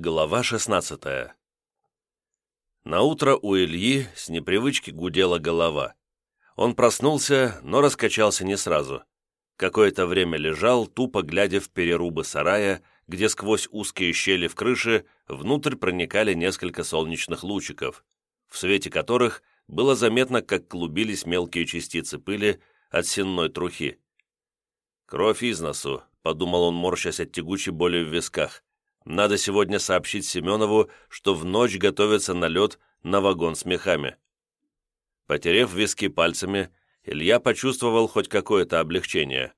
Глава 16 Наутро у Ильи с непривычки гудела голова. Он проснулся, но раскачался не сразу. Какое-то время лежал, тупо глядя в перерубы сарая, где сквозь узкие щели в крыше внутрь проникали несколько солнечных лучиков, в свете которых было заметно, как клубились мелкие частицы пыли от сенной трухи. «Кровь из носу», — подумал он, морщась от тягучей боли в висках. Надо сегодня сообщить Семенову, что в ночь готовится налет на вагон с мехами. Потерев виски пальцами, Илья почувствовал хоть какое-то облегчение.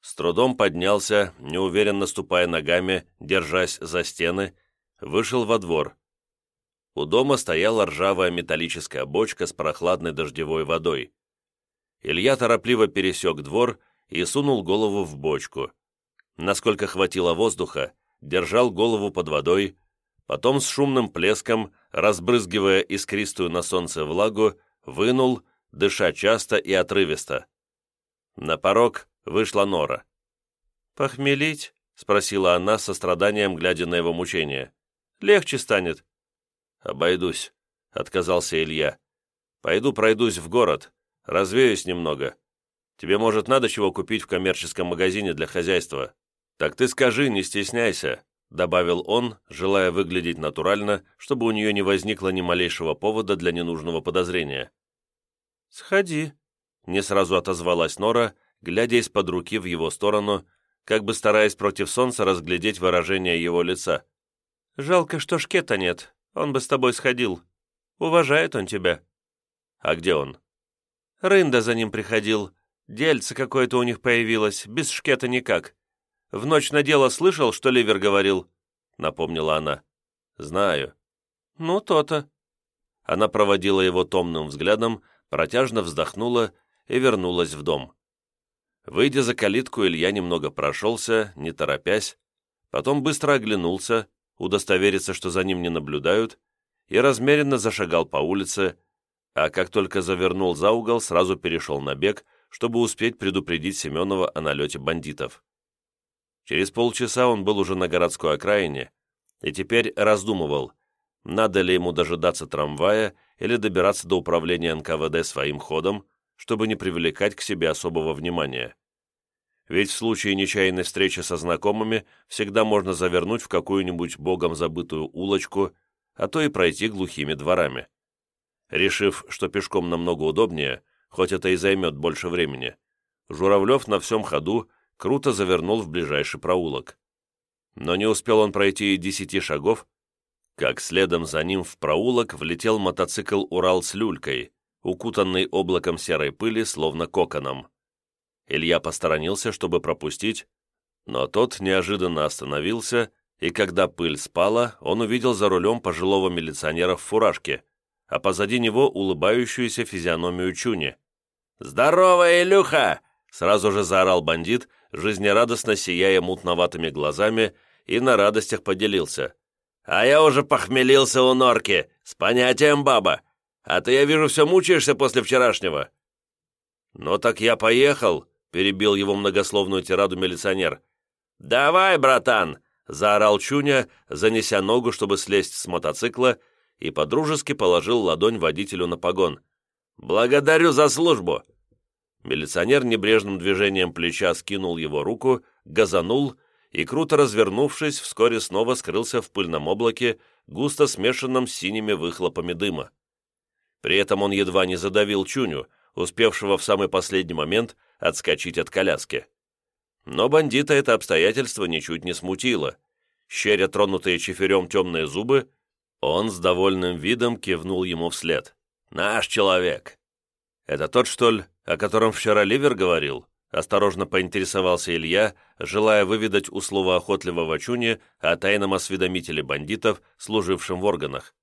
С трудом поднялся, неуверенно ступая ногами, держась за стены, вышел во двор. У дома стояла ржавая металлическая бочка с прохладной дождевой водой. Илья торопливо пересек двор и сунул голову в бочку. Насколько хватило воздуха, держал голову под водой, потом с шумным плеском, разбрызгивая искристую на солнце влагу, вынул, дыша часто и отрывисто. На порог вышла Нора. «Похмелить?» — спросила она со страданием, глядя на его мучение. «Легче станет». «Обойдусь», — отказался Илья. «Пойду пройдусь в город, развеюсь немного. Тебе, может, надо чего купить в коммерческом магазине для хозяйства?» «Так ты скажи, не стесняйся», — добавил он, желая выглядеть натурально, чтобы у нее не возникло ни малейшего повода для ненужного подозрения. «Сходи», — не сразу отозвалась Нора, глядя из-под руки в его сторону, как бы стараясь против солнца разглядеть выражение его лица. «Жалко, что шкета нет, он бы с тобой сходил. Уважает он тебя». «А где он?» «Рында за ним приходил. Дельце какое-то у них появилось, без шкета никак. В ночь на дело слышал, что Ливер говорил?» — напомнила она. «Знаю». «Ну, то-то». Она проводила его томным взглядом, протяжно вздохнула и вернулась в дом. Выйдя за калитку, Илья немного прошелся, не торопясь, потом быстро оглянулся, удостовериться, что за ним не наблюдают, и размеренно зашагал по улице, а как только завернул за угол, сразу перешел на бег, чтобы успеть предупредить Семенова о налете бандитов. Через полчаса он был уже на городской окраине и теперь раздумывал, надо ли ему дожидаться трамвая или добираться до управления НКВД своим ходом, чтобы не привлекать к себе особого внимания. Ведь в случае нечаянной встречи со знакомыми всегда можно завернуть в какую-нибудь богом забытую улочку, а то и пройти глухими дворами. Решив, что пешком намного удобнее, хоть это и займет больше времени, Журавлев на всем ходу круто завернул в ближайший проулок. Но не успел он пройти и десяти шагов, как следом за ним в проулок влетел мотоцикл «Урал» с люлькой, укутанный облаком серой пыли, словно коконом. Илья посторонился, чтобы пропустить, но тот неожиданно остановился, и когда пыль спала, он увидел за рулем пожилого милиционера в фуражке, а позади него улыбающуюся физиономию Чуни. «Здорово, Илюха!» — сразу же заорал бандит, жизнерадостно сияя мутноватыми глазами, и на радостях поделился. «А я уже похмелился у норки! С понятием, баба! А ты, я вижу, все мучаешься после вчерашнего!» «Ну так я поехал!» — перебил его многословную тираду милиционер. «Давай, братан!» — заорал Чуня, занеся ногу, чтобы слезть с мотоцикла, и подружески положил ладонь водителю на погон. «Благодарю за службу! Милиционер небрежным движением плеча скинул его руку, газанул и, круто развернувшись, вскоре снова скрылся в пыльном облаке, густо смешанном с синими выхлопами дыма. При этом он едва не задавил Чуню, успевшего в самый последний момент отскочить от коляски. Но бандита это обстоятельство ничуть не смутило. Щеря тронутые чиферем темные зубы, он с довольным видом кивнул ему вслед. «Наш человек!» «Это тот, что ли, о котором вчера Ливер говорил?» — осторожно поинтересовался Илья, желая выведать у слова охотливого Чуни о тайном осведомителе бандитов, служившем в органах.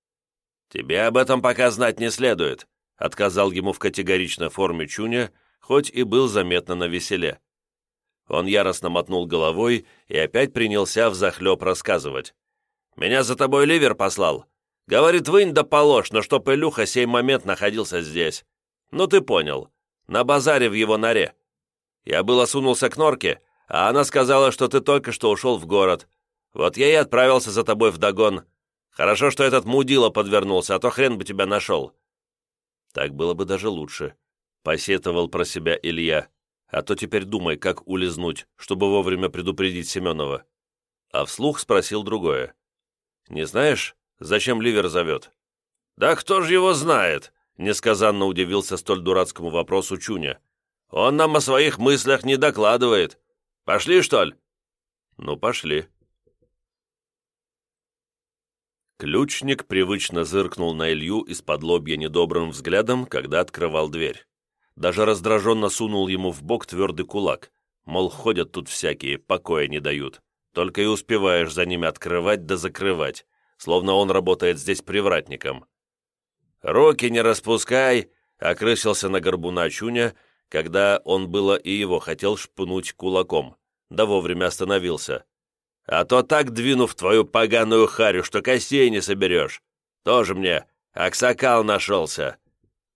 «Тебе об этом пока знать не следует», — отказал ему в категоричной форме Чуня, хоть и был заметно на веселе. Он яростно мотнул головой и опять принялся взахлеб рассказывать. «Меня за тобой Ливер послал. Говорит, вынь да положь, но чтоб Илюха сей момент находился здесь. Ну ты понял на базаре в его норе. Я было сунулся к норке, а она сказала, что ты только что ушел в город. Вот я и отправился за тобой в догон. Хорошо, что этот мудила подвернулся, а то хрен бы тебя нашел». «Так было бы даже лучше», — посетовал про себя Илья. «А то теперь думай, как улизнуть, чтобы вовремя предупредить Семенова». А вслух спросил другое. «Не знаешь, зачем Ливер зовет?» «Да кто ж его знает?» Несказанно удивился столь дурацкому вопросу Чуня. «Он нам о своих мыслях не докладывает. Пошли, что ли?» «Ну, пошли». Ключник привычно зыркнул на Илью из-под лобья недобрым взглядом, когда открывал дверь. Даже раздраженно сунул ему в бок твердый кулак. Мол, ходят тут всякие, покоя не дают. Только и успеваешь за ними открывать да закрывать, словно он работает здесь привратником. «Руки не распускай!» — окрысился на горбуна Чуня, когда он было и его хотел шпынуть кулаком, да вовремя остановился. «А то так двину в твою поганую харю, что костей не соберешь! Тоже мне аксакал нашелся!»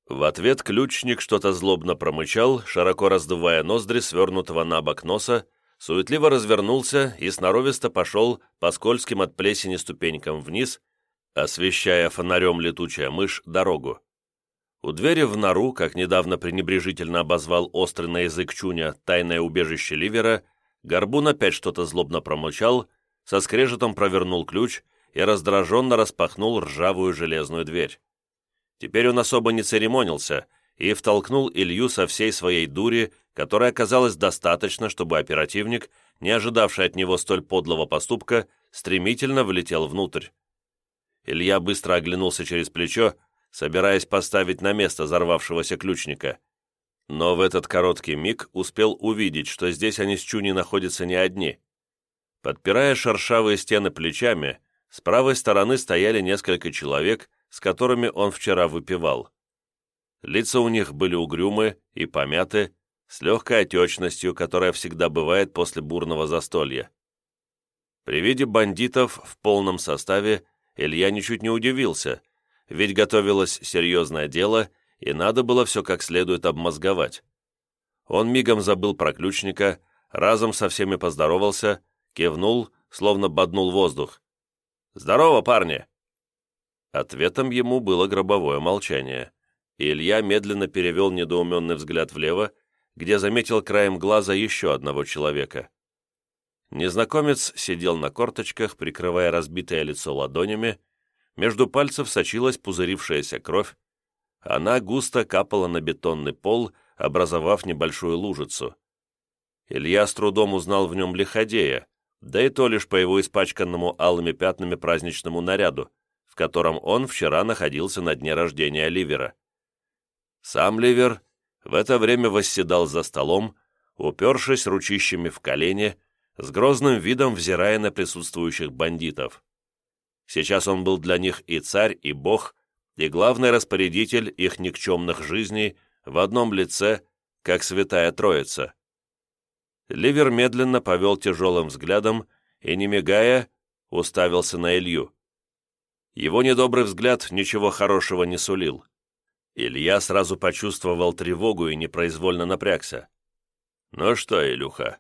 В ответ ключник что-то злобно промычал, широко раздувая ноздри свернутого на бок носа, суетливо развернулся и сноровисто пошел по скользким от плесени ступенькам вниз, освещая фонарем летучая мышь дорогу. У двери в нору, как недавно пренебрежительно обозвал острый на язык Чуня тайное убежище Ливера, Горбун опять что-то злобно промолчал, со скрежетом провернул ключ и раздраженно распахнул ржавую железную дверь. Теперь он особо не церемонился и втолкнул Илью со всей своей дури, которая оказалась достаточно, чтобы оперативник, не ожидавший от него столь подлого поступка, стремительно влетел внутрь. Илья быстро оглянулся через плечо, собираясь поставить на место взорвавшегося ключника. Но в этот короткий миг успел увидеть, что здесь они с Чуни находятся не одни. Подпирая шершавые стены плечами, с правой стороны стояли несколько человек, с которыми он вчера выпивал. Лица у них были угрюмы и помяты, с легкой отечностью, которая всегда бывает после бурного застолья. При виде бандитов в полном составе Илья ничуть не удивился, ведь готовилось серьезное дело, и надо было все как следует обмозговать. Он мигом забыл про ключника, разом со всеми поздоровался, кивнул, словно боднул воздух. «Здорово, парни!» Ответом ему было гробовое молчание, Илья медленно перевел недоуменный взгляд влево, где заметил краем глаза еще одного человека. Незнакомец сидел на корточках, прикрывая разбитое лицо ладонями, между пальцев сочилась пузырившаяся кровь, она густо капала на бетонный пол, образовав небольшую лужицу. Илья с трудом узнал в нем лиходея, да и то лишь по его испачканному алыми пятнами праздничному наряду, в котором он вчера находился на дне рождения Ливера. Сам Ливер в это время восседал за столом, упершись ручищами в колени с грозным видом взирая на присутствующих бандитов. Сейчас он был для них и царь, и бог, и главный распорядитель их никчемных жизней в одном лице, как святая троица. Ливер медленно повел тяжелым взглядом и, не мигая, уставился на Илью. Его недобрый взгляд ничего хорошего не сулил. Илья сразу почувствовал тревогу и непроизвольно напрягся. «Ну что, Илюха,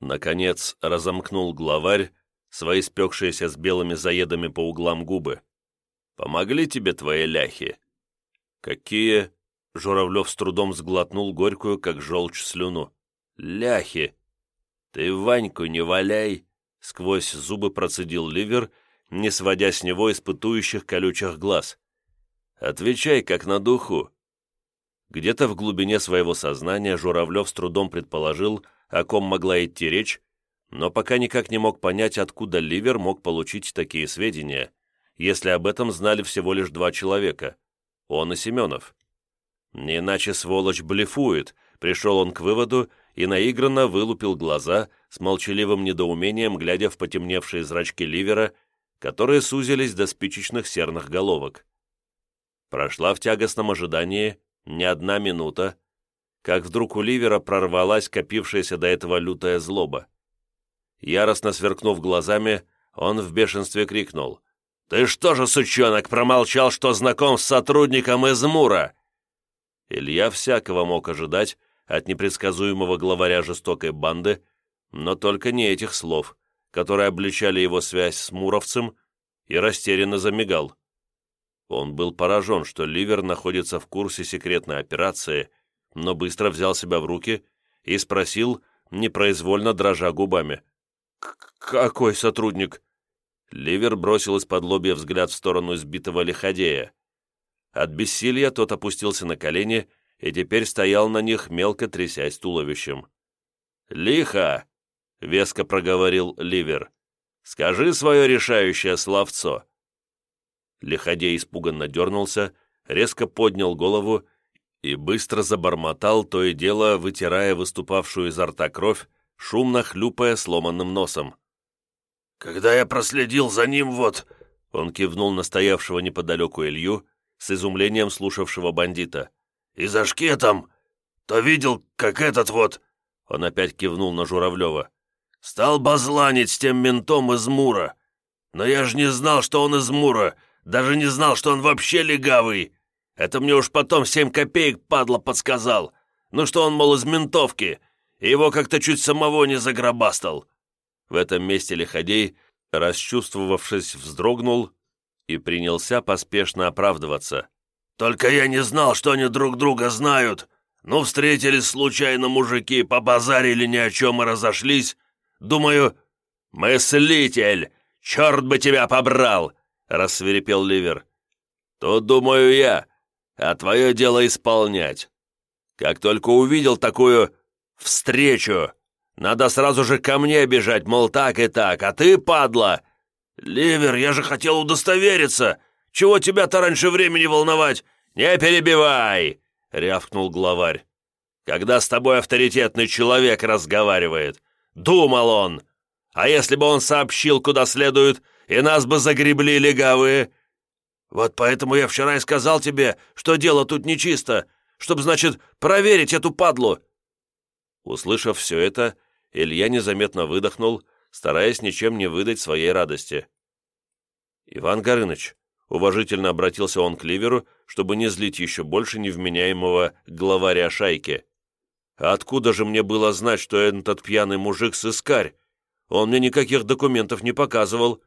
Наконец разомкнул главарь, свои спекшиеся с белыми заедами по углам губы. «Помогли тебе твои ляхи?» «Какие?» Журавлев с трудом сглотнул горькую, как желчь, слюну. «Ляхи!» «Ты Ваньку не валяй!» Сквозь зубы процедил ливер, не сводя с него испытующих колючих глаз. «Отвечай, как на духу!» Где-то в глубине своего сознания Журавлев с трудом предположил, о ком могла идти речь, но пока никак не мог понять, откуда Ливер мог получить такие сведения, если об этом знали всего лишь два человека – он и Семенов. Не иначе сволочь блефует, пришел он к выводу и наигранно вылупил глаза с молчаливым недоумением, глядя в потемневшие зрачки Ливера, которые сузились до спичечных серных головок. Прошла в тягостном ожидании не одна минута, как вдруг у Ливера прорвалась копившаяся до этого лютая злоба. Яростно сверкнув глазами, он в бешенстве крикнул. «Ты что же, сучонок, промолчал, что знаком с сотрудником из Мура?» Илья всякого мог ожидать от непредсказуемого главаря жестокой банды, но только не этих слов, которые обличали его связь с Муровцем, и растерянно замигал. Он был поражен, что Ливер находится в курсе секретной операции – но быстро взял себя в руки и спросил, непроизвольно дрожа губами. «Какой сотрудник?» Ливер бросил из-под лобья взгляд в сторону избитого лиходея. От бессилия тот опустился на колени и теперь стоял на них, мелко трясясь туловищем. «Лихо!» — веско проговорил Ливер. «Скажи свое решающее словцо!» Лиходей испуганно дернулся, резко поднял голову и быстро забормотал то и дело, вытирая выступавшую изо рта кровь, шумно хлюпая сломанным носом. «Когда я проследил за ним, вот...» Он кивнул на стоявшего неподалеку Илью, с изумлением слушавшего бандита. «И за шкетом! То видел, как этот вот...» Он опять кивнул на Журавлева. «Стал базланить с тем ментом из Мура. Но я же не знал, что он из Мура, даже не знал, что он вообще легавый!» Это мне уж потом семь копеек падла подсказал. Ну что он, мол, из ментовки, его как-то чуть самого не загробастал». В этом месте Лиходей, расчувствовавшись, вздрогнул и принялся поспешно оправдываться. «Только я не знал, что они друг друга знают. Ну, встретились случайно мужики, побазарили ни о чем и разошлись. Думаю, мыслитель, черт бы тебя побрал!» — рассверепел Ливер. «То, думаю я, а твое дело исполнять. Как только увидел такую встречу, надо сразу же ко мне бежать, мол, так и так, а ты, падла! Ливер, я же хотел удостовериться! Чего тебя-то раньше времени волновать? Не перебивай!» — рявкнул главарь. «Когда с тобой авторитетный человек разговаривает, думал он! А если бы он сообщил, куда следует, и нас бы загребли легавые, вот поэтому я вчера и сказал тебе, что дело тут нечисто, чтобы, значит, проверить эту падлу!» Услышав все это, Илья незаметно выдохнул, стараясь ничем не выдать своей радости. «Иван Горыныч», — уважительно обратился он к Ливеру, чтобы не злить еще больше невменяемого главаря шайки. «А откуда же мне было знать, что этот пьяный мужик сыскарь? Он мне никаких документов не показывал».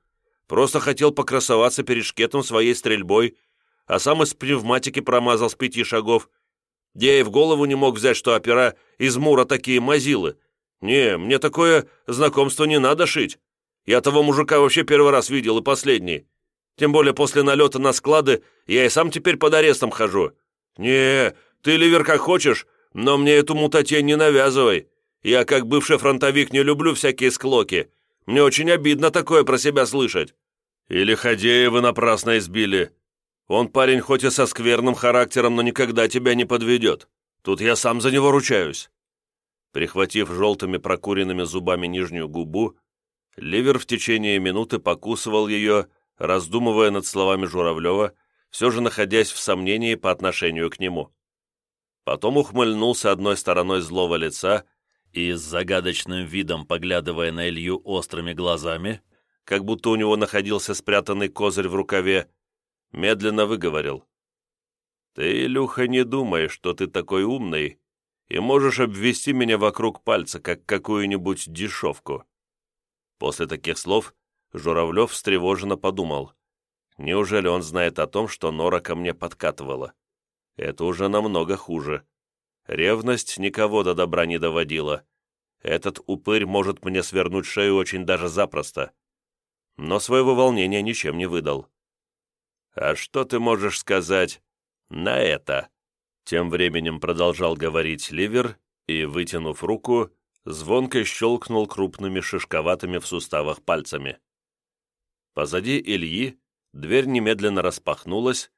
Просто хотел покрасоваться перед шкетом своей стрельбой, а сам из пневматики промазал с пяти шагов. Я и в голову не мог взять, что опера из мура такие мазилы. Не, мне такое знакомство не надо шить. Я того мужика вообще первый раз видел и последний. Тем более после налета на склады я и сам теперь под арестом хожу. Не, ты ливер как хочешь, но мне эту мутатень не навязывай. Я как бывший фронтовик не люблю всякие склоки. Мне очень обидно такое про себя слышать. Или Ходеева напрасно избили. Он парень хоть и со скверным характером, но никогда тебя не подведет. Тут я сам за него ручаюсь». Прихватив желтыми прокуренными зубами нижнюю губу, Ливер в течение минуты покусывал ее, раздумывая над словами Журавлева, все же находясь в сомнении по отношению к нему. Потом ухмыльнулся одной стороной злого лица, и с загадочным видом, поглядывая на Илью острыми глазами, как будто у него находился спрятанный козырь в рукаве, медленно выговорил. «Ты, Илюха, не думаешь, что ты такой умный и можешь обвести меня вокруг пальца, как какую-нибудь дешевку». После таких слов Журавлев встревоженно подумал. Неужели он знает о том, что Нора ко мне подкатывала? Это уже намного хуже. Ревность никого до добра не доводила. Этот упырь может мне свернуть шею очень даже запросто. Но своего волнения ничем не выдал. «А что ты можешь сказать на это?» Тем временем продолжал говорить Ливер и, вытянув руку, звонко щелкнул крупными шишковатыми в суставах пальцами. Позади Ильи дверь немедленно распахнулась,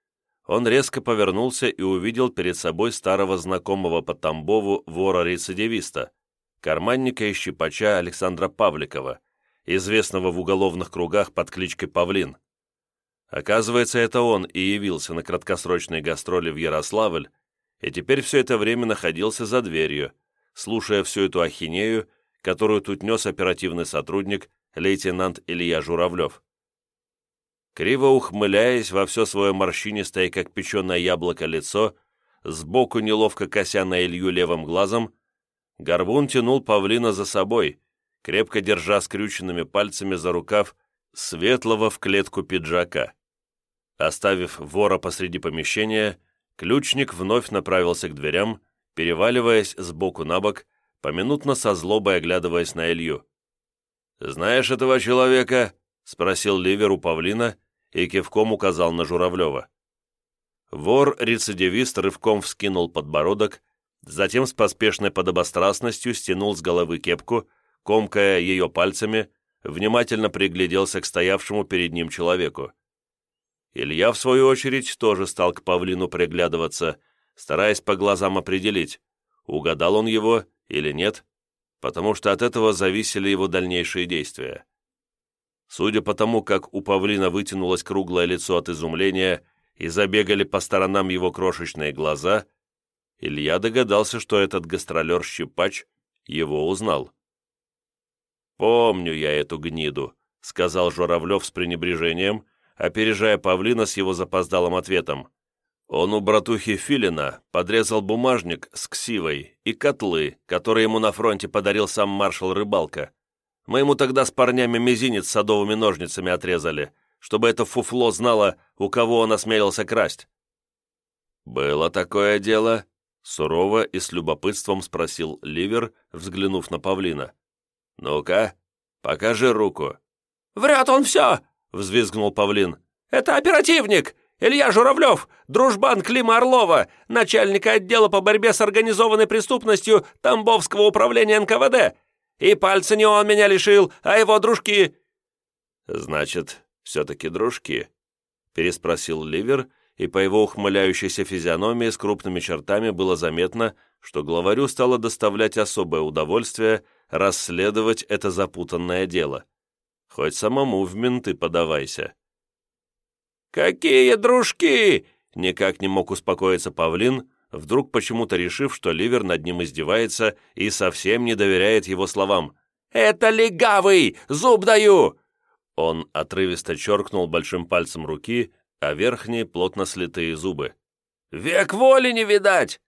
он резко повернулся и увидел перед собой старого знакомого по Тамбову вора-рецидивиста, карманника и щипача Александра Павликова, известного в уголовных кругах под кличкой Павлин. Оказывается, это он и явился на краткосрочные гастроли в Ярославль, и теперь все это время находился за дверью, слушая всю эту ахинею, которую тут нес оперативный сотрудник лейтенант Илья Журавлев криво ухмыляясь во все свое морщинистое, как печеное яблоко, лицо, сбоку неловко кося на Илью левым глазом, горбун тянул павлина за собой, крепко держа скрюченными пальцами за рукав светлого в клетку пиджака. Оставив вора посреди помещения, ключник вновь направился к дверям, переваливаясь сбоку на бок, поминутно со злобой оглядываясь на Илью. «Знаешь этого человека?» — спросил Ливер у павлина, и кивком указал на Журавлева. Вор-рецидивист рывком вскинул подбородок, затем с поспешной подобострастностью стянул с головы кепку, комкая ее пальцами, внимательно пригляделся к стоявшему перед ним человеку. Илья, в свою очередь, тоже стал к павлину приглядываться, стараясь по глазам определить, угадал он его или нет, потому что от этого зависели его дальнейшие действия. Судя по тому, как у павлина вытянулось круглое лицо от изумления и забегали по сторонам его крошечные глаза, Илья догадался, что этот гастролер-щипач его узнал. «Помню я эту гниду», — сказал Журавлев с пренебрежением, опережая павлина с его запоздалым ответом. Он у братухи Филина подрезал бумажник с ксивой и котлы, которые ему на фронте подарил сам маршал Рыбалка. Мы ему тогда с парнями мизинец садовыми ножницами отрезали, чтобы это фуфло знало, у кого он осмелился красть». «Было такое дело?» — сурово и с любопытством спросил Ливер, взглянув на павлина. «Ну-ка, покажи руку». «Врет он все!» — взвизгнул павлин. «Это оперативник! Илья Журавлев, дружбан Клима Орлова, начальника отдела по борьбе с организованной преступностью Тамбовского управления НКВД, и пальца не он меня лишил, а его дружки!» «Значит, все-таки дружки?» — переспросил Ливер, и по его ухмыляющейся физиономии с крупными чертами было заметно, что главарю стало доставлять особое удовольствие расследовать это запутанное дело. Хоть самому в менты подавайся. «Какие дружки!» — никак не мог успокоиться павлин, вдруг почему-то решив, что Ливер над ним издевается и совсем не доверяет его словам. «Это легавый! Зуб даю!» Он отрывисто черкнул большим пальцем руки, а верхние плотно слитые зубы. «Век воли не видать!»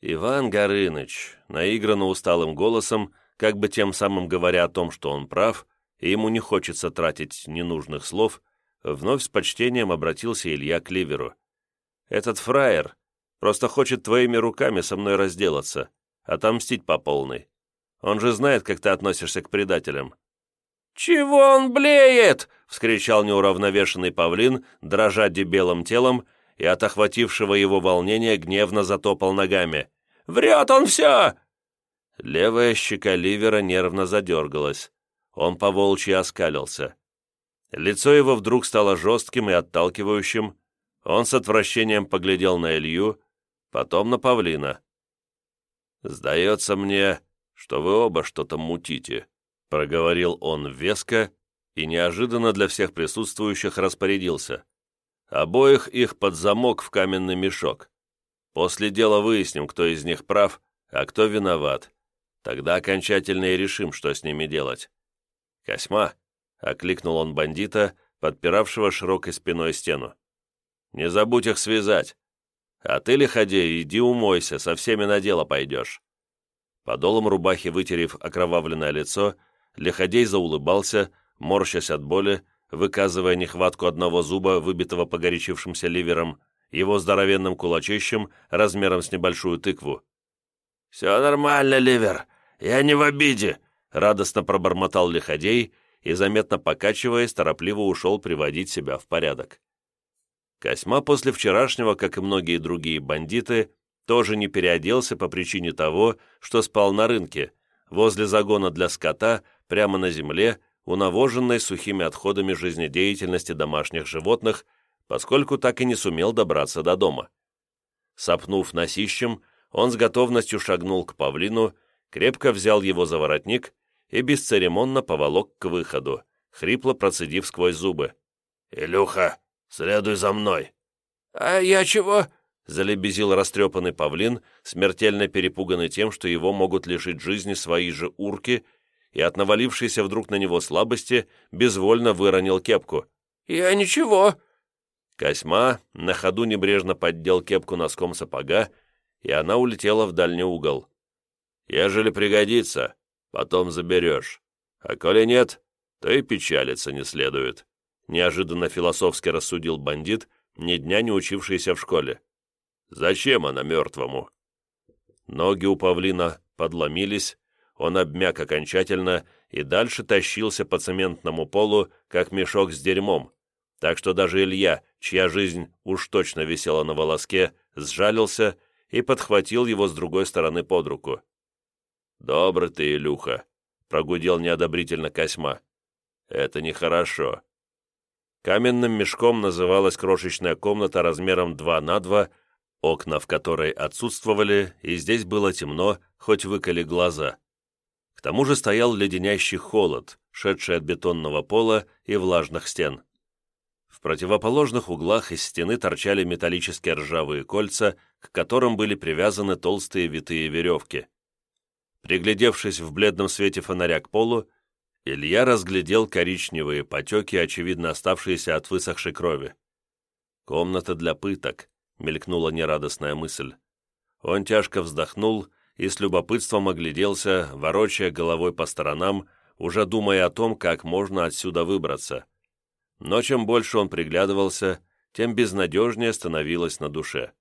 Иван Горыныч, наигранно усталым голосом, как бы тем самым говоря о том, что он прав, и ему не хочется тратить ненужных слов, вновь с почтением обратился Илья к Ливеру. «Этот фраер, Просто хочет твоими руками со мной разделаться, отомстить по полной. Он же знает, как ты относишься к предателям». «Чего он блеет?» — вскричал неуравновешенный павлин, дрожа дебелым телом, и от охватившего его волнения гневно затопал ногами. «Врет он все!» Левая щека Ливера нервно задергалась. Он по волчьи оскалился. Лицо его вдруг стало жестким и отталкивающим. Он с отвращением поглядел на Илью, потом на павлина». «Сдается мне, что вы оба что-то мутите», — проговорил он веско и неожиданно для всех присутствующих распорядился. «Обоих их под замок в каменный мешок. После дела выясним, кто из них прав, а кто виноват. Тогда окончательно и решим, что с ними делать». «Косьма», — окликнул он бандита, подпиравшего широкой спиной стену. «Не забудь их связать. А ты, лиходей, иди умойся, со всеми на дело пойдешь». Подолом рубахи вытерев окровавленное лицо, лиходей заулыбался, морщась от боли, выказывая нехватку одного зуба, выбитого погорячившимся ливером, его здоровенным кулачищем размером с небольшую тыкву. «Все нормально, ливер, я не в обиде», — радостно пробормотал лиходей и, заметно покачиваясь, торопливо ушел приводить себя в порядок. Косьма после вчерашнего, как и многие другие бандиты, тоже не переоделся по причине того, что спал на рынке, возле загона для скота, прямо на земле, унавоженной сухими отходами жизнедеятельности домашних животных, поскольку так и не сумел добраться до дома. Сопнув носищем, он с готовностью шагнул к павлину, крепко взял его за воротник и бесцеремонно поволок к выходу, хрипло процедив сквозь зубы. «Илюха, «Следуй за мной!» «А я чего?» — залебезил растрепанный павлин, смертельно перепуганный тем, что его могут лишить жизни свои же урки, и от навалившейся вдруг на него слабости безвольно выронил кепку. «Я ничего!» Косьма на ходу небрежно поддел кепку носком сапога, и она улетела в дальний угол. «Ежели пригодится, потом заберешь, а коли нет, то и печалиться не следует» неожиданно философски рассудил бандит, ни дня не учившийся в школе. Зачем она мертвому? Ноги у павлина подломились, он обмяк окончательно и дальше тащился по цементному полу, как мешок с дерьмом, так что даже Илья, чья жизнь уж точно висела на волоске, сжалился и подхватил его с другой стороны под руку. «Добрый ты, Илюха!» — прогудел неодобрительно Косьма. «Это нехорошо. Каменным мешком называлась крошечная комната размером 2 на 2, окна в которой отсутствовали, и здесь было темно, хоть выколи глаза. К тому же стоял леденящий холод, шедший от бетонного пола и влажных стен. В противоположных углах из стены торчали металлические ржавые кольца, к которым были привязаны толстые витые веревки. Приглядевшись в бледном свете фонаря к полу, Илья разглядел коричневые потеки, очевидно оставшиеся от высохшей крови. «Комната для пыток», — мелькнула нерадостная мысль. Он тяжко вздохнул и с любопытством огляделся, ворочая головой по сторонам, уже думая о том, как можно отсюда выбраться. Но чем больше он приглядывался, тем безнадежнее становилось на душе.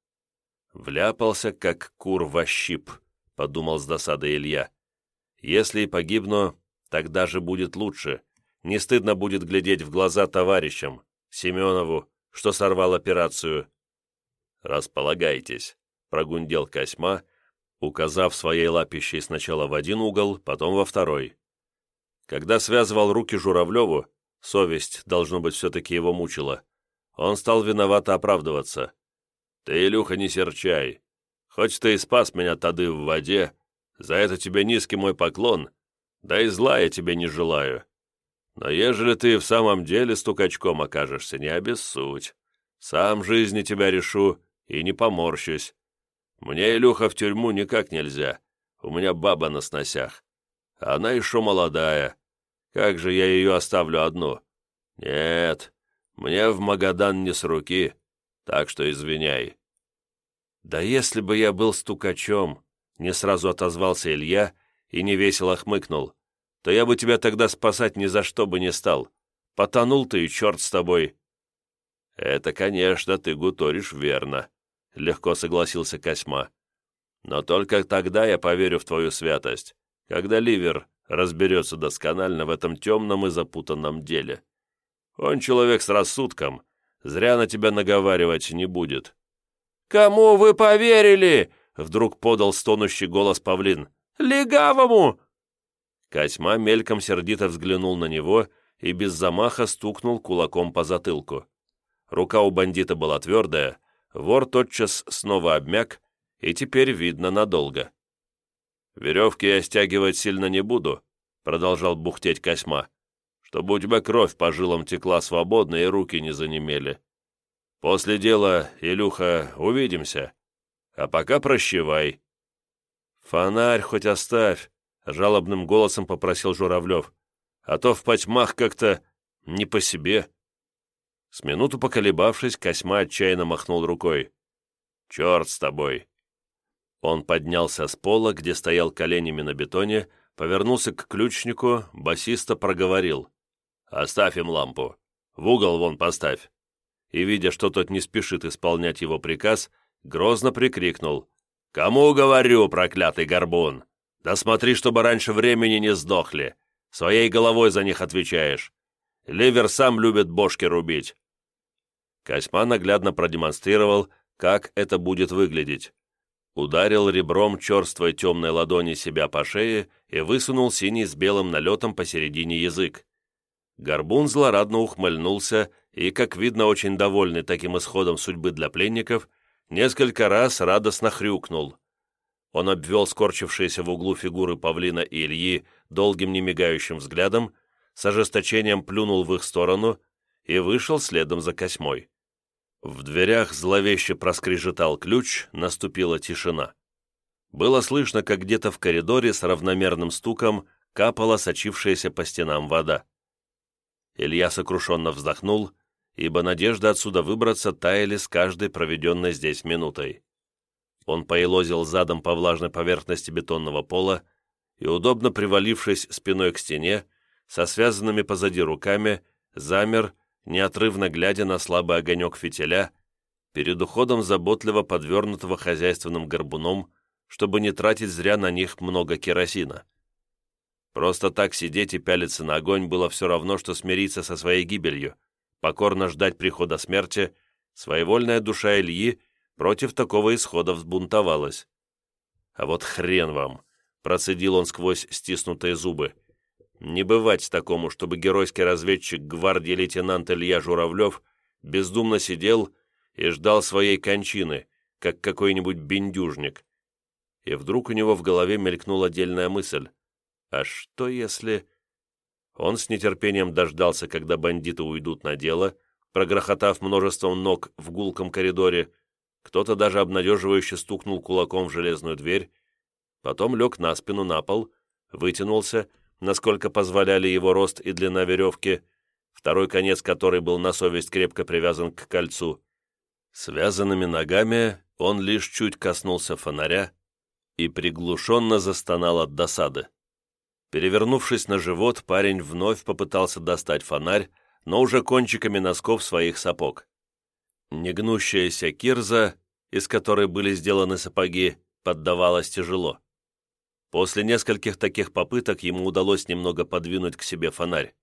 «Вляпался, как кур во щип», — подумал с досадой Илья. «Если и погибну, Тогда же будет лучше. Не стыдно будет глядеть в глаза товарищам, Семенову, что сорвал операцию. «Располагайтесь», — прогундел Косьма, указав своей лапищей сначала в один угол, потом во второй. Когда связывал руки Журавлеву, совесть, должно быть, все-таки его мучила, он стал виновато оправдываться. «Ты, Илюха, не серчай. Хоть ты и спас меня тады в воде, за это тебе низкий мой поклон, да и зла я тебе не желаю. Но ежели ты в самом деле стукачком окажешься, не обессудь. Сам жизни тебя решу и не поморщусь. Мне, Илюха, в тюрьму никак нельзя. У меня баба на сносях. Она еще молодая. Как же я ее оставлю одну? Нет, мне в Магадан не с руки, так что извиняй». «Да если бы я был стукачом», — не сразу отозвался Илья, и невесело хмыкнул, то я бы тебя тогда спасать ни за что бы не стал. Потонул ты, и черт с тобой!» «Это, конечно, ты гуторишь верно», — легко согласился Косьма. «Но только тогда я поверю в твою святость, когда Ливер разберется досконально в этом темном и запутанном деле. Он человек с рассудком, зря на тебя наговаривать не будет». «Кому вы поверили?» — вдруг подал стонущий голос павлин. Легавому!» Косьма мельком сердито взглянул на него и без замаха стукнул кулаком по затылку. Рука у бандита была твердая, вор тотчас снова обмяк, и теперь видно надолго. «Веревки я стягивать сильно не буду», — продолжал бухтеть Косьма, «чтобы у тебя кровь по жилам текла свободно и руки не занемели. После дела, Илюха, увидимся. А пока прощевай. «Фонарь хоть оставь!» — жалобным голосом попросил Журавлев. «А то в потьмах как-то не по себе». С минуту поколебавшись, Косьма отчаянно махнул рукой. «Черт с тобой!» Он поднялся с пола, где стоял коленями на бетоне, повернулся к ключнику, басиста проговорил. «Оставь им лампу. В угол вон поставь». И, видя, что тот не спешит исполнять его приказ, грозно прикрикнул. «Кому говорю, проклятый горбун? Да смотри, чтобы раньше времени не сдохли. Своей головой за них отвечаешь. Ливер сам любит бошки рубить». Косьма наглядно продемонстрировал, как это будет выглядеть. Ударил ребром черствой темной ладони себя по шее и высунул синий с белым налетом посередине язык. Горбун злорадно ухмыльнулся и, как видно, очень довольный таким исходом судьбы для пленников, несколько раз радостно хрюкнул. Он обвел скорчившиеся в углу фигуры павлина и Ильи долгим немигающим взглядом, с ожесточением плюнул в их сторону и вышел следом за Косьмой. В дверях зловеще проскрежетал ключ, наступила тишина. Было слышно, как где-то в коридоре с равномерным стуком капала сочившаяся по стенам вода. Илья сокрушенно вздохнул ибо надежда отсюда выбраться таяли с каждой проведенной здесь минутой. Он поелозил задом по влажной поверхности бетонного пола и, удобно привалившись спиной к стене, со связанными позади руками, замер, неотрывно глядя на слабый огонек фитиля, перед уходом заботливо подвернутого хозяйственным горбуном, чтобы не тратить зря на них много керосина. Просто так сидеть и пялиться на огонь было все равно, что смириться со своей гибелью, покорно ждать прихода смерти, своевольная душа Ильи против такого исхода взбунтовалась. «А вот хрен вам!» — процедил он сквозь стиснутые зубы. «Не бывать такому, чтобы геройский разведчик гвардии лейтенант Илья Журавлев бездумно сидел и ждал своей кончины, как какой-нибудь бендюжник». И вдруг у него в голове мелькнула отдельная мысль. «А что если...» Он с нетерпением дождался, когда бандиты уйдут на дело, прогрохотав множеством ног в гулком коридоре. Кто-то даже обнадеживающе стукнул кулаком в железную дверь. Потом лег на спину на пол, вытянулся, насколько позволяли его рост и длина веревки, второй конец которой был на совесть крепко привязан к кольцу. Связанными ногами он лишь чуть коснулся фонаря и приглушенно застонал от досады. Перевернувшись на живот, парень вновь попытался достать фонарь, но уже кончиками носков своих сапог. Негнущаяся кирза, из которой были сделаны сапоги, поддавалась тяжело. После нескольких таких попыток ему удалось немного подвинуть к себе фонарь.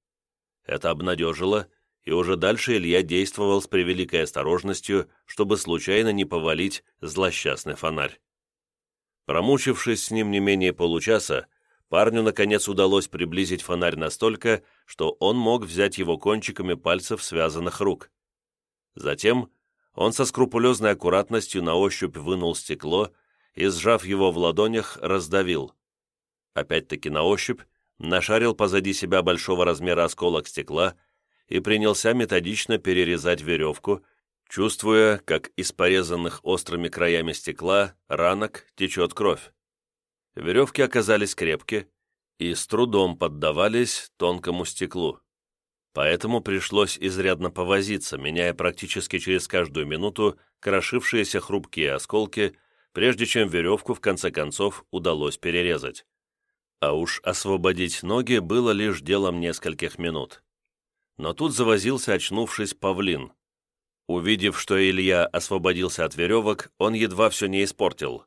Это обнадежило, и уже дальше Илья действовал с превеликой осторожностью, чтобы случайно не повалить злосчастный фонарь. Промучившись с ним не менее получаса, Парню, наконец, удалось приблизить фонарь настолько, что он мог взять его кончиками пальцев связанных рук. Затем он со скрупулезной аккуратностью на ощупь вынул стекло и, сжав его в ладонях, раздавил. Опять-таки на ощупь нашарил позади себя большого размера осколок стекла и принялся методично перерезать веревку, чувствуя, как из порезанных острыми краями стекла ранок течет кровь. Веревки оказались крепки и с трудом поддавались тонкому стеклу. Поэтому пришлось изрядно повозиться, меняя практически через каждую минуту крошившиеся хрупкие осколки, прежде чем веревку в конце концов удалось перерезать. А уж освободить ноги было лишь делом нескольких минут. Но тут завозился очнувшись павлин. Увидев, что Илья освободился от веревок, он едва все не испортил.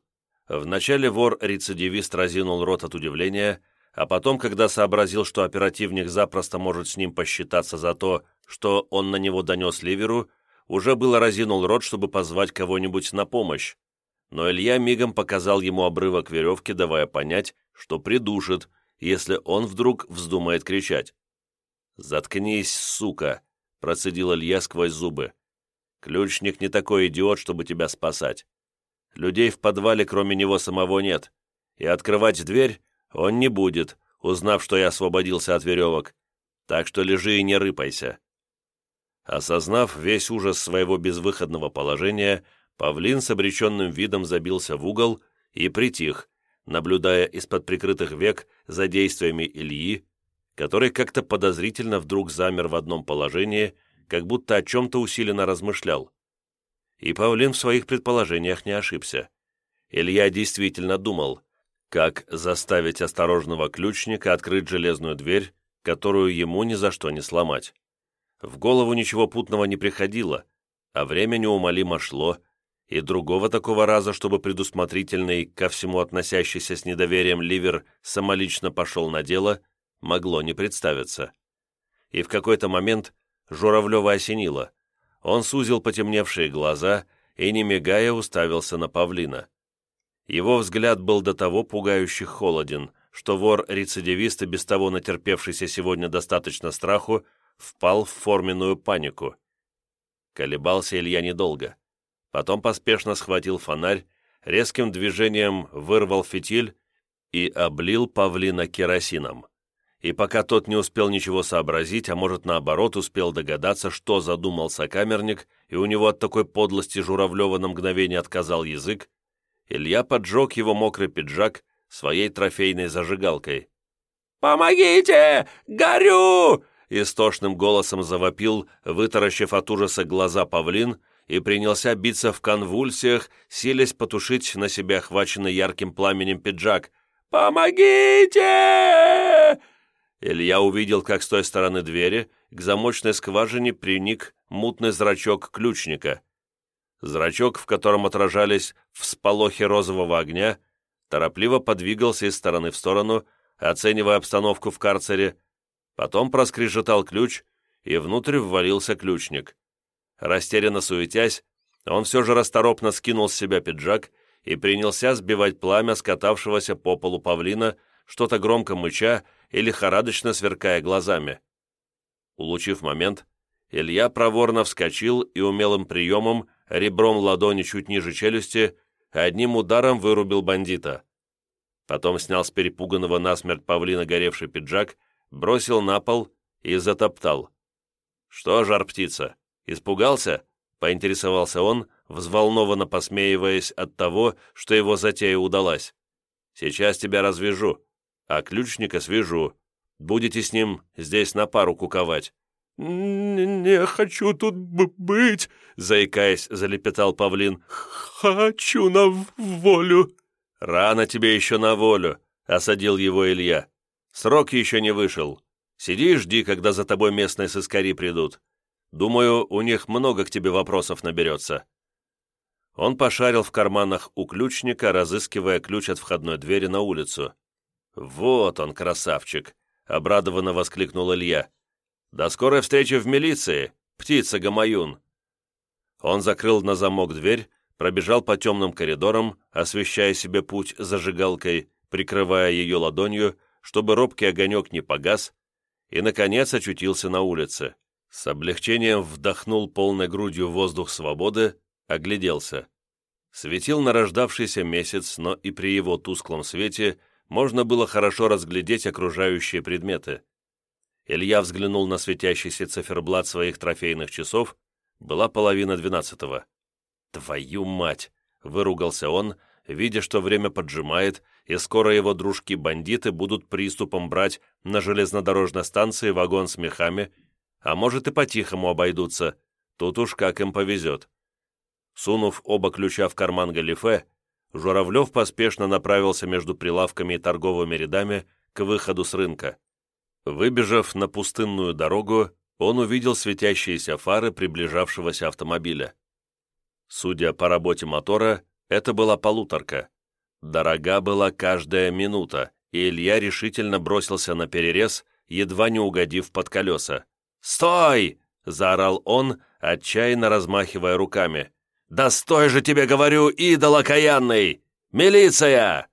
Вначале вор-рецидивист разинул рот от удивления, а потом, когда сообразил, что оперативник запросто может с ним посчитаться за то, что он на него донес Ливеру, уже было разинул рот, чтобы позвать кого-нибудь на помощь. Но Илья мигом показал ему обрывок веревки, давая понять, что придушит, если он вдруг вздумает кричать. «Заткнись, сука!» — процедил Илья сквозь зубы. «Ключник не такой идиот, чтобы тебя спасать. Людей в подвале кроме него самого нет, и открывать дверь он не будет, узнав, что я освободился от веревок. Так что лежи и не рыпайся». Осознав весь ужас своего безвыходного положения, павлин с обреченным видом забился в угол и притих, наблюдая из-под прикрытых век за действиями Ильи, который как-то подозрительно вдруг замер в одном положении, как будто о чем-то усиленно размышлял. И Паулин в своих предположениях не ошибся. Илья действительно думал, как заставить осторожного ключника открыть железную дверь, которую ему ни за что не сломать. В голову ничего путного не приходило, а время неумолимо шло, и другого такого раза, чтобы предусмотрительный, ко всему относящийся с недоверием Ливер самолично пошел на дело, могло не представиться. И в какой-то момент Журавлева осенило – он сузил потемневшие глаза и, не мигая, уставился на павлина. Его взгляд был до того пугающе холоден, что вор-рецидивист, и без того натерпевшийся сегодня достаточно страху, впал в форменную панику. Колебался Илья недолго. Потом поспешно схватил фонарь, резким движением вырвал фитиль и облил павлина керосином и пока тот не успел ничего сообразить, а может, наоборот, успел догадаться, что задумался камерник, и у него от такой подлости Журавлева на мгновение отказал язык, Илья поджег его мокрый пиджак своей трофейной зажигалкой. «Помогите! Горю!» Истошным голосом завопил, вытаращив от ужаса глаза павлин, и принялся биться в конвульсиях, силясь потушить на себя охваченный ярким пламенем пиджак. «Помогите!» Илья увидел, как с той стороны двери к замочной скважине приник мутный зрачок ключника. Зрачок, в котором отражались всполохи розового огня, торопливо подвигался из стороны в сторону, оценивая обстановку в карцере. Потом проскрежетал ключ, и внутрь ввалился ключник. Растерянно суетясь, он все же расторопно скинул с себя пиджак и принялся сбивать пламя скатавшегося по полу павлина, что-то громко мыча и лихорадочно сверкая глазами. Улучив момент, Илья проворно вскочил и умелым приемом, ребром ладони чуть ниже челюсти, одним ударом вырубил бандита. Потом снял с перепуганного насмерть павлина горевший пиджак, бросил на пол и затоптал. «Что, жар-птица, испугался?» — поинтересовался он, взволнованно посмеиваясь от того, что его затея удалась. «Сейчас тебя развяжу, а ключника свяжу. Будете с ним здесь на пару куковать». «Не хочу тут быть», — заикаясь, залепетал павлин. «Хочу на волю». «Рано тебе еще на волю», — осадил его Илья. «Срок еще не вышел. Сиди и жди, когда за тобой местные сыскари придут. Думаю, у них много к тебе вопросов наберется». Он пошарил в карманах у ключника, разыскивая ключ от входной двери на улицу. «Вот он, красавчик!» — обрадованно воскликнул Илья. «До скорой встречи в милиции, птица Гамаюн!» Он закрыл на замок дверь, пробежал по темным коридорам, освещая себе путь зажигалкой, прикрывая ее ладонью, чтобы робкий огонек не погас, и, наконец, очутился на улице. С облегчением вдохнул полной грудью воздух свободы, огляделся. Светил нарождавшийся месяц, но и при его тусклом свете — можно было хорошо разглядеть окружающие предметы. Илья взглянул на светящийся циферблат своих трофейных часов, была половина двенадцатого. «Твою мать!» — выругался он, видя, что время поджимает, и скоро его дружки-бандиты будут приступом брать на железнодорожной станции вагон с мехами, а может и по-тихому обойдутся, тут уж как им повезет. Сунув оба ключа в карман галифе, Журавлев поспешно направился между прилавками и торговыми рядами к выходу с рынка. Выбежав на пустынную дорогу, он увидел светящиеся фары приближавшегося автомобиля. Судя по работе мотора, это была полуторка. Дорога была каждая минута, и Илья решительно бросился на перерез, едва не угодив под колеса. «Стой!» – заорал он, отчаянно размахивая руками. «Да стой же тебе, говорю, идол окаянный! Милиция!»